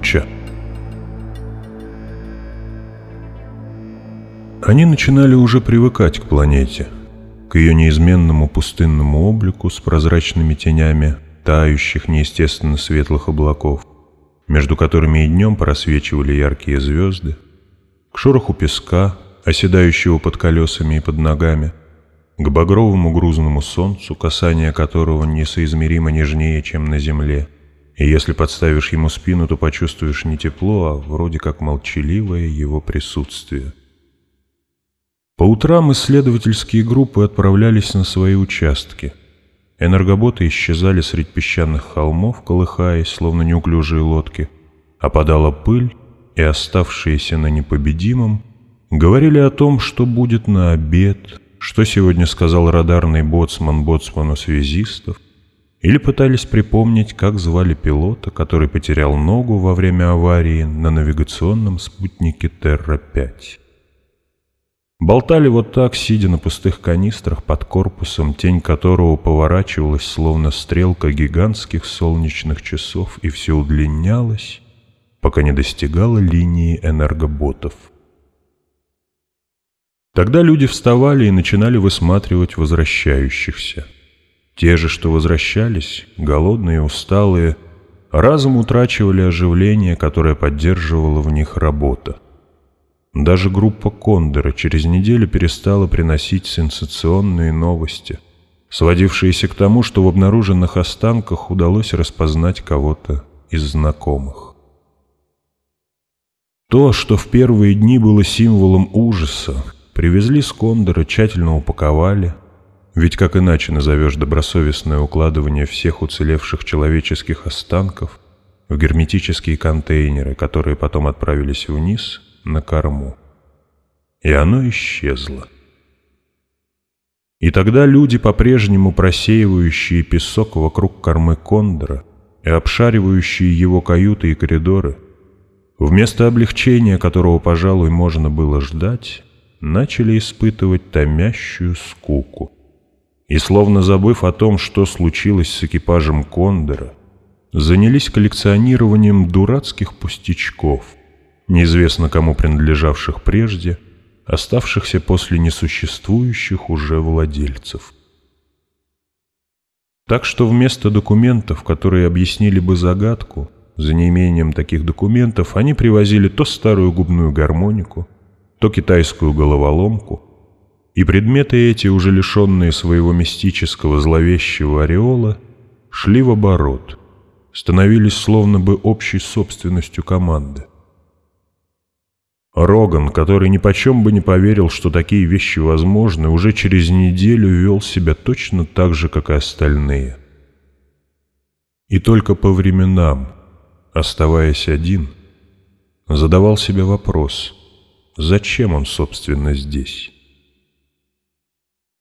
Буча. Они начинали уже привыкать к планете, к ее неизменному пустынному облику с прозрачными тенями тающих неестественно светлых облаков, между которыми и днем просвечивали яркие звезды, к шороху песка, оседающего под колесами и под ногами, к багровому грузному солнцу, касание которого несоизмеримо нежнее, чем на земле, и если подставишь ему спину, то почувствуешь не тепло, а вроде как молчаливое его присутствие. По утрам исследовательские группы отправлялись на свои участки. Энергоботы исчезали среди песчаных холмов, колыхаясь, словно неуклюжие лодки. Опадала пыль, и оставшиеся на непобедимом говорили о том, что будет на обед, что сегодня сказал радарный боцман боцману связистов, или пытались припомнить, как звали пилота, который потерял ногу во время аварии на навигационном спутнике Терра-5. Болтали вот так, сидя на пустых канистрах под корпусом, тень которого поворачивалась, словно стрелка гигантских солнечных часов, и все удлинялось, пока не достигала линии энергоботов. Тогда люди вставали и начинали высматривать возвращающихся. Те же, что возвращались, голодные, усталые, разом утрачивали оживление, которое поддерживала в них работа. Даже группа Кондора через неделю перестала приносить сенсационные новости, сводившиеся к тому, что в обнаруженных останках удалось распознать кого-то из знакомых. То, что в первые дни было символом ужаса, Привезли с Кондора, тщательно упаковали, ведь как иначе назовешь добросовестное укладывание всех уцелевших человеческих останков в герметические контейнеры, которые потом отправились вниз на корму. И оно исчезло. И тогда люди, по-прежнему просеивающие песок вокруг кормы Кондора и обшаривающие его каюты и коридоры, вместо облегчения, которого, пожалуй, можно было ждать, начали испытывать томящую скуку. И, словно забыв о том, что случилось с экипажем Кондора, занялись коллекционированием дурацких пустячков, неизвестно кому принадлежавших прежде, оставшихся после несуществующих уже владельцев. Так что вместо документов, которые объяснили бы загадку, за неимением таких документов они привозили то старую губную гармонику, то китайскую головоломку, и предметы эти, уже лишенные своего мистического зловещего ореола, шли в оборот, становились словно бы общей собственностью команды. Роган, который ни почем бы не поверил, что такие вещи возможны, уже через неделю вел себя точно так же, как и остальные. И только по временам, оставаясь один, задавал себе вопрос — Зачем он, собственно, здесь?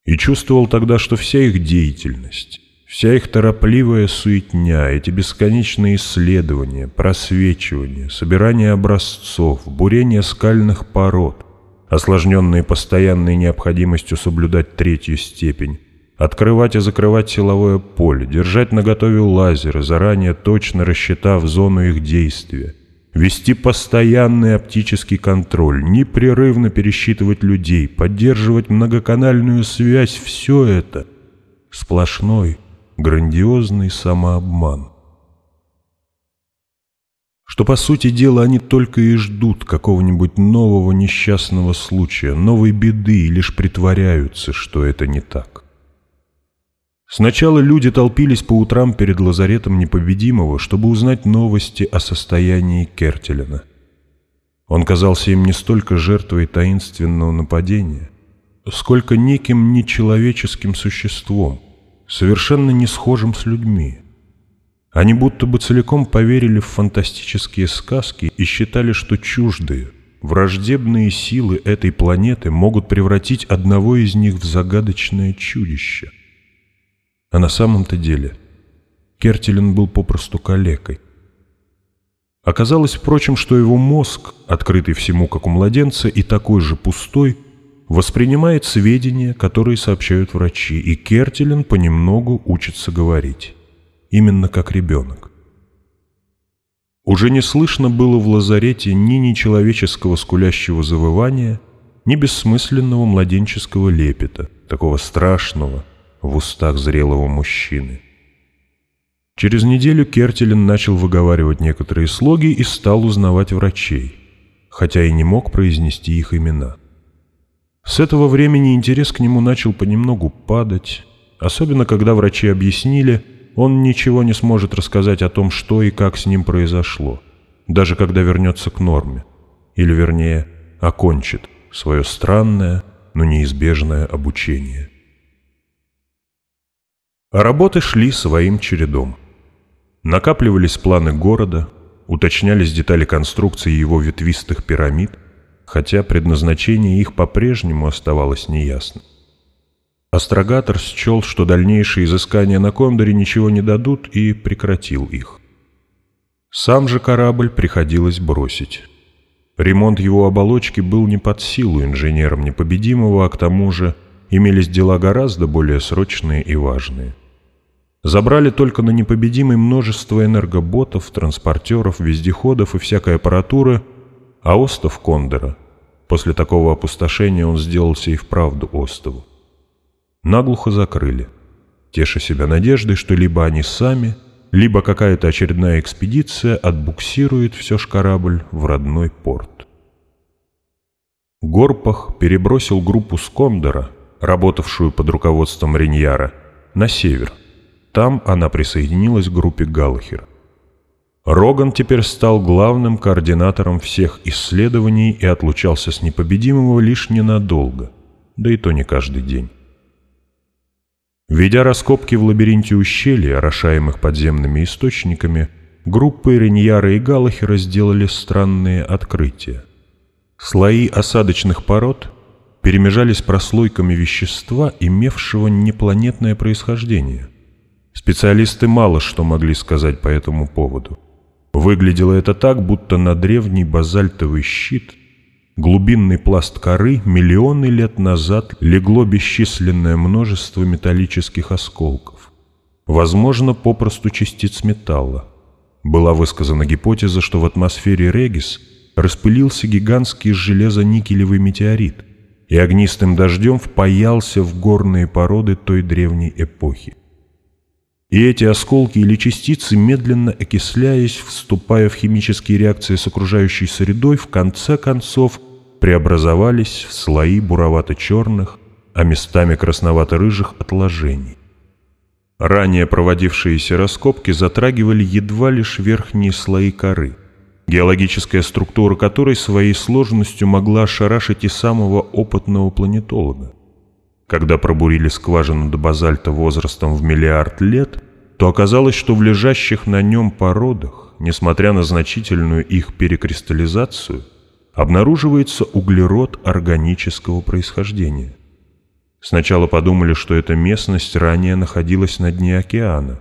И чувствовал тогда, что вся их деятельность, вся их торопливая суетня, эти бесконечные исследования, просвечивания, собирание образцов, бурение скальных пород, осложненные постоянной необходимостью соблюдать третью степень, открывать и закрывать силовое поле, держать наготове лазеры, заранее точно рассчитав зону их действия, вести постоянный оптический контроль, непрерывно пересчитывать людей, поддерживать многоканальную связь – все это – сплошной, грандиозный самообман. Что, по сути дела, они только и ждут какого-нибудь нового несчастного случая, новой беды и лишь притворяются, что это не так. Сначала люди толпились по утрам перед лазаретом непобедимого, чтобы узнать новости о состоянии Кертелена. Он казался им не столько жертвой таинственного нападения, сколько неким нечеловеческим существом, совершенно не схожим с людьми. Они будто бы целиком поверили в фантастические сказки и считали, что чуждые, враждебные силы этой планеты могут превратить одного из них в загадочное чудище – а на самом-то деле Кертелин был попросту калекой. Оказалось, впрочем, что его мозг, открытый всему, как у младенца, и такой же пустой, воспринимает сведения, которые сообщают врачи, и Кертелин понемногу учится говорить, именно как ребенок. Уже не слышно было в лазарете ни нечеловеческого скулящего завывания, ни бессмысленного младенческого лепета, такого страшного в устах зрелого мужчины. Через неделю Кертелин начал выговаривать некоторые слоги и стал узнавать врачей, хотя и не мог произнести их имена. С этого времени интерес к нему начал понемногу падать, особенно когда врачи объяснили, он ничего не сможет рассказать о том, что и как с ним произошло, даже когда вернется к норме, или, вернее, окончит свое странное, но неизбежное обучение. Работы шли своим чередом. Накапливались планы города, уточнялись детали конструкции его ветвистых пирамид, хотя предназначение их по-прежнему оставалось неясным. Астрогатор счел, что дальнейшие изыскания на Кондоре ничего не дадут, и прекратил их. Сам же корабль приходилось бросить. Ремонт его оболочки был не под силу инженерам непобедимого, а к тому же имелись дела гораздо более срочные и важные. Забрали только на непобедимый множество энергоботов, транспортеров, вездеходов и всякой аппаратуры, а остов Кондора, после такого опустошения он сделался и вправду остову наглухо закрыли, теша себя надеждой, что либо они сами, либо какая-то очередная экспедиция отбуксирует все ж корабль в родной порт. Горпах перебросил группу Скондора, работавшую под руководством Риньяра, на север. Там она присоединилась к группе Галлахера. Роган теперь стал главным координатором всех исследований и отлучался с непобедимого лишь ненадолго, да и то не каждый день. Ведя раскопки в лабиринте ущелья, орошаемых подземными источниками, группы Реньяра и Галахера сделали странные открытия. Слои осадочных пород перемежались прослойками вещества, имевшего непланетное происхождение. Специалисты мало что могли сказать по этому поводу. Выглядело это так, будто на древний базальтовый щит глубинный пласт коры миллионы лет назад легло бесчисленное множество металлических осколков. Возможно, попросту частиц металла. Была высказана гипотеза, что в атмосфере Регис распылился гигантский железо-никелевый метеорит и огнистым дождем впаялся в горные породы той древней эпохи. И эти осколки или частицы, медленно окисляясь, вступая в химические реакции с окружающей средой, в конце концов преобразовались в слои буровато-черных, а местами красновато-рыжих отложений. Ранее проводившиеся раскопки затрагивали едва лишь верхние слои коры, геологическая структура которой своей сложностью могла ошарашить и самого опытного планетолога. Когда пробурили скважину до базальта возрастом в миллиард лет, то оказалось, что в лежащих на нем породах, несмотря на значительную их перекристаллизацию, обнаруживается углерод органического происхождения. Сначала подумали, что эта местность ранее находилась на дне океана,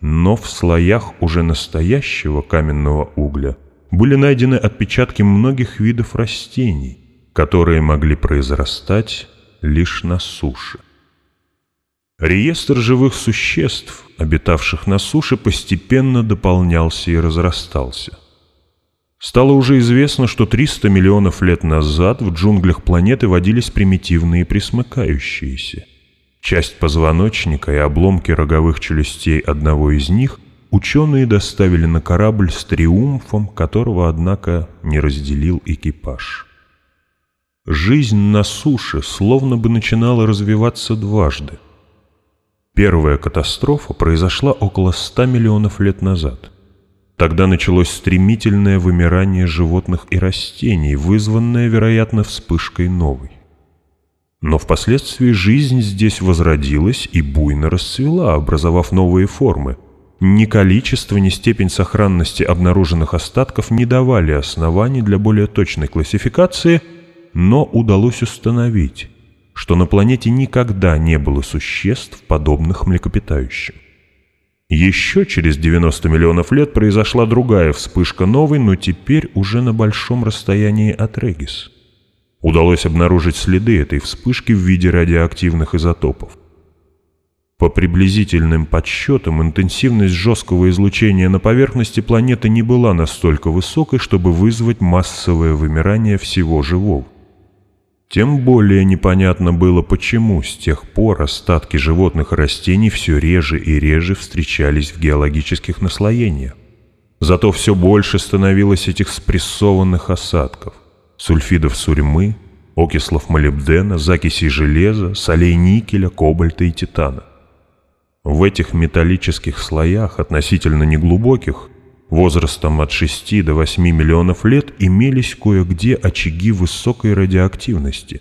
но в слоях уже настоящего каменного угля были найдены отпечатки многих видов растений, которые могли произрастать лишь на суше. Реестр живых существ, обитавших на суше, постепенно дополнялся и разрастался – Стало уже известно, что 300 миллионов лет назад в джунглях планеты водились примитивные присмыкающиеся. Часть позвоночника и обломки роговых челюстей одного из них ученые доставили на корабль с триумфом, которого, однако, не разделил экипаж. Жизнь на суше словно бы начинала развиваться дважды. Первая катастрофа произошла около 100 миллионов лет назад – Тогда началось стремительное вымирание животных и растений, вызванное, вероятно, вспышкой новой. Но впоследствии жизнь здесь возродилась и буйно расцвела, образовав новые формы. Ни количество, ни степень сохранности обнаруженных остатков не давали оснований для более точной классификации, но удалось установить, что на планете никогда не было существ, подобных млекопитающим. Еще через 90 миллионов лет произошла другая вспышка новой, но теперь уже на большом расстоянии от Регис. Удалось обнаружить следы этой вспышки в виде радиоактивных изотопов. По приблизительным подсчетам, интенсивность жесткого излучения на поверхности планеты не была настолько высокой, чтобы вызвать массовое вымирание всего живого. Тем более непонятно было, почему с тех пор остатки животных и растений все реже и реже встречались в геологических наслоениях. Зато все больше становилось этих спрессованных осадков, сульфидов сурьмы, окислов молибдена, закисей железа, солей никеля, кобальта и титана. В этих металлических слоях, относительно неглубоких, возрастом от 6 до 8 миллионов лет, имелись кое-где очаги высокой радиоактивности.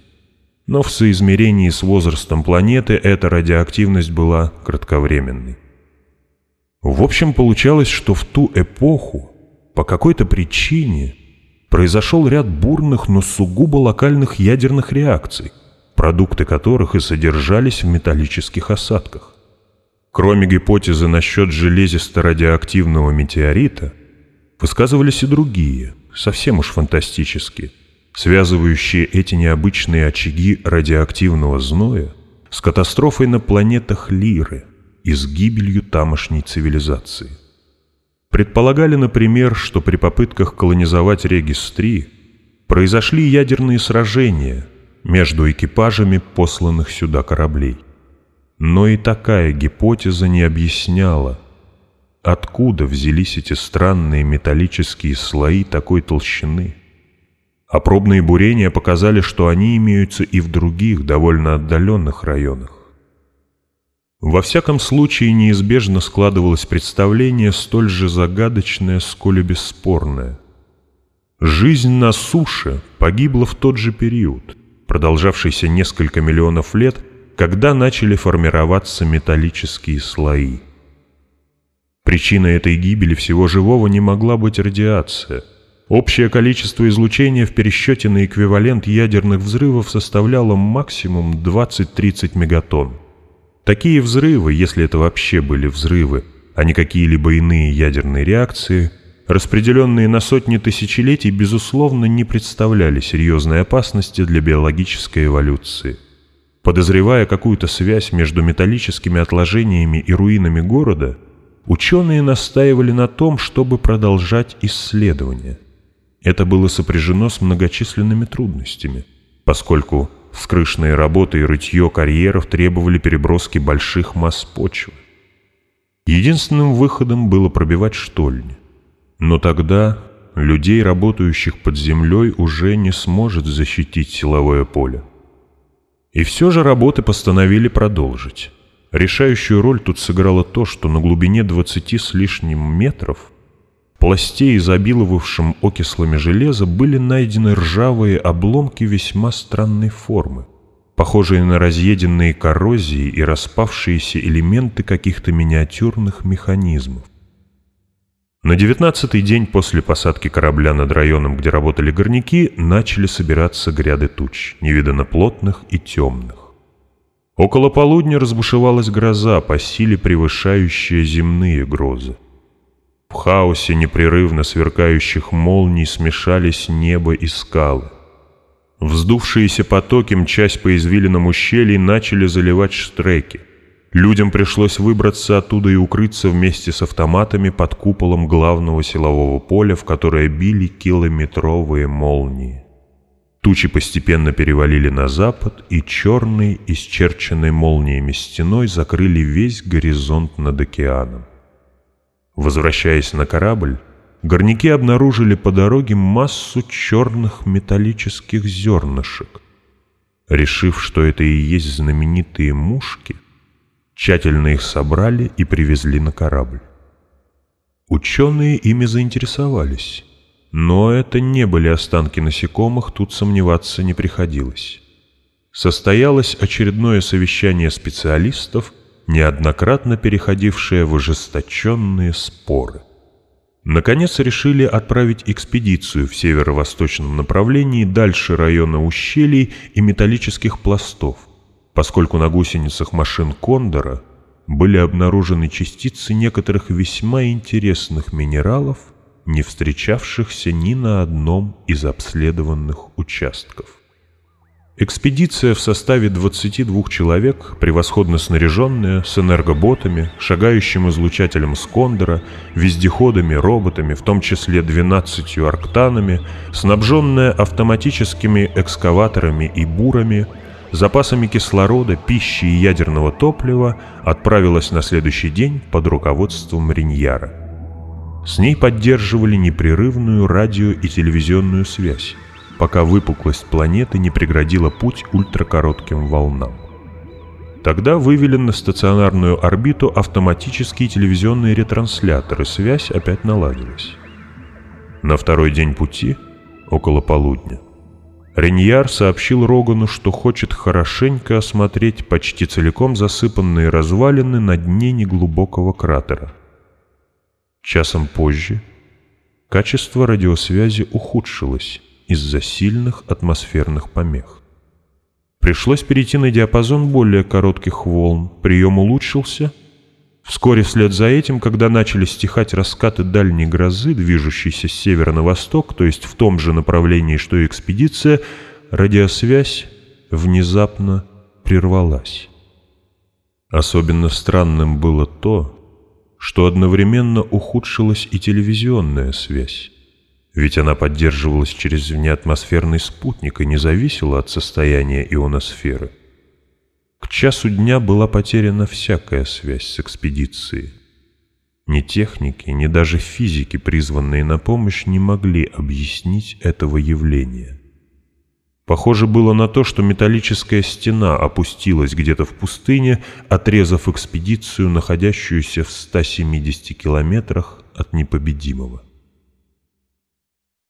Но в соизмерении с возрастом планеты эта радиоактивность была кратковременной. В общем, получалось, что в ту эпоху по какой-то причине произошел ряд бурных, но сугубо локальных ядерных реакций, продукты которых и содержались в металлических осадках. Кроме гипотезы насчет железисто-радиоактивного метеорита, высказывались и другие, совсем уж фантастические, связывающие эти необычные очаги радиоактивного зноя с катастрофой на планетах Лиры и с гибелью тамошней цивилизации. Предполагали, например, что при попытках колонизовать Регис-3 произошли ядерные сражения между экипажами посланных сюда кораблей. Но и такая гипотеза не объясняла, откуда взялись эти странные металлические слои такой толщины. А пробные бурения показали, что они имеются и в других, довольно отдаленных районах. Во всяком случае, неизбежно складывалось представление столь же загадочное, сколь и бесспорное. Жизнь на суше погибла в тот же период, продолжавшийся несколько миллионов лет когда начали формироваться металлические слои. Причиной этой гибели всего живого не могла быть радиация. Общее количество излучения в пересчете на эквивалент ядерных взрывов составляло максимум 20-30 мегатонн. Такие взрывы, если это вообще были взрывы, а не какие-либо иные ядерные реакции, распределенные на сотни тысячелетий, безусловно, не представляли серьезной опасности для биологической эволюции – Подозревая какую-то связь между металлическими отложениями и руинами города, ученые настаивали на том, чтобы продолжать исследования. Это было сопряжено с многочисленными трудностями, поскольку вскрышные работы и рытье карьеров требовали переброски больших масс почвы. Единственным выходом было пробивать штольни. Но тогда людей, работающих под землей, уже не сможет защитить силовое поле. И все же работы постановили продолжить. Решающую роль тут сыграло то, что на глубине 20 с лишним метров пластей, изобиловавшим окислами железа, были найдены ржавые обломки весьма странной формы, похожие на разъеденные коррозии и распавшиеся элементы каких-то миниатюрных механизмов. На девятнадцатый день после посадки корабля над районом, где работали горняки, начали собираться гряды туч, невиданно плотных и темных. Около полудня разбушевалась гроза, по силе превышающая земные грозы. В хаосе непрерывно сверкающих молний смешались небо и скалы. Вздувшиеся потоки, мчась по извилинам ущелий, начали заливать штреки. Людям пришлось выбраться оттуда и укрыться вместе с автоматами под куполом главного силового поля, в которое били километровые молнии. Тучи постепенно перевалили на запад, и черной, исчерченной молниями стеной закрыли весь горизонт над океаном. Возвращаясь на корабль, горняки обнаружили по дороге массу черных металлических зернышек. Решив, что это и есть знаменитые мушки, Тщательно их собрали и привезли на корабль. Ученые ими заинтересовались, но это не были останки насекомых, тут сомневаться не приходилось. Состоялось очередное совещание специалистов, неоднократно переходившее в ожесточенные споры. Наконец решили отправить экспедицию в северо-восточном направлении дальше района ущелий и металлических пластов, поскольку на гусеницах машин Кондора были обнаружены частицы некоторых весьма интересных минералов, не встречавшихся ни на одном из обследованных участков. Экспедиция в составе 22 человек, превосходно снаряженная, с энергоботами, шагающим излучателем Скондора, вездеходами, роботами, в том числе 12 арктанами, снабженная автоматическими экскаваторами и бурами, запасами кислорода, пищи и ядерного топлива, отправилась на следующий день под руководством Риньяра. С ней поддерживали непрерывную радио и телевизионную связь пока выпуклость планеты не преградила путь ультракоротким волнам. Тогда вывели на стационарную орбиту автоматические телевизионные ретрансляторы, связь опять наладилась. На второй день пути, около полудня, Реньяр сообщил Рогану, что хочет хорошенько осмотреть почти целиком засыпанные развалины на дне неглубокого кратера. Часом позже качество радиосвязи ухудшилось, из-за сильных атмосферных помех. Пришлось перейти на диапазон более коротких волн, прием улучшился. Вскоре вслед за этим, когда начали стихать раскаты дальней грозы, движущейся с севера на восток, то есть в том же направлении, что и экспедиция, радиосвязь внезапно прервалась. Особенно странным было то, что одновременно ухудшилась и телевизионная связь ведь она поддерживалась через внеатмосферный спутник и не зависела от состояния ионосферы. К часу дня была потеряна всякая связь с экспедицией. Ни техники, ни даже физики, призванные на помощь, не могли объяснить этого явления. Похоже было на то, что металлическая стена опустилась где-то в пустыне, отрезав экспедицию, находящуюся в 170 километрах от непобедимого.